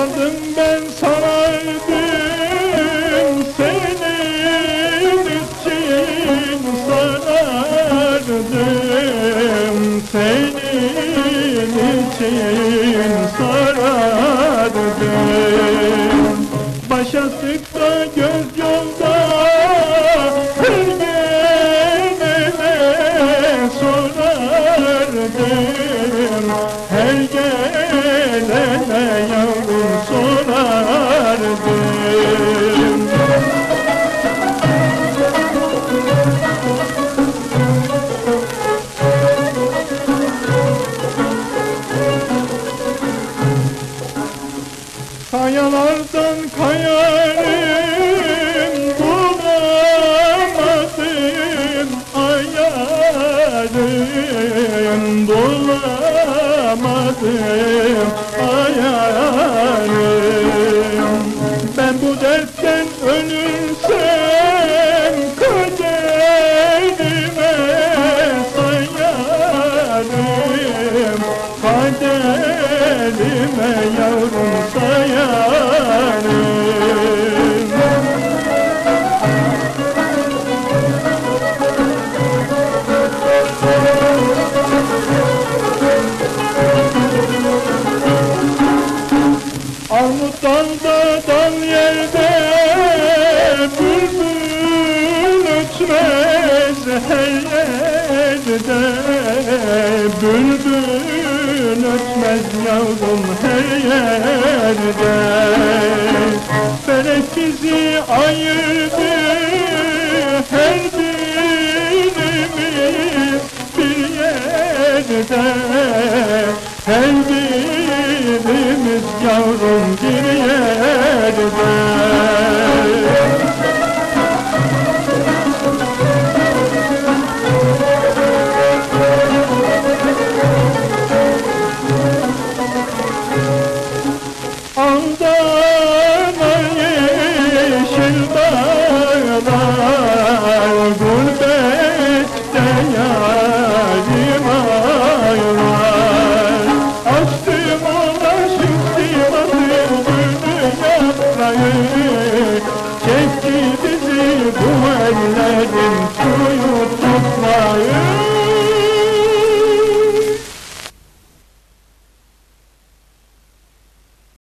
Sarardım ben sarardım senin için sarardım senin için sarardım Başa sık da göz yolda her gelene sorardım Kayalardan kayarım dertten ölürsem kaderime sayarım. Kaderime yavrum sayarım. Armut dalda dal yerde yerde Bülbül ötmez yavrum her yerde. Felek bizi ayırdı her birimiz bir yerde. Her birimiz yavrum bir yerde